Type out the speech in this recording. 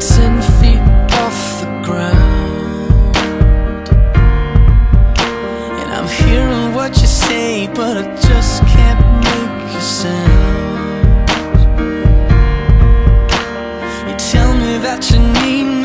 ten feet off the ground. And I'm hearing what you say But I just can't make a sound. You tell me that you need me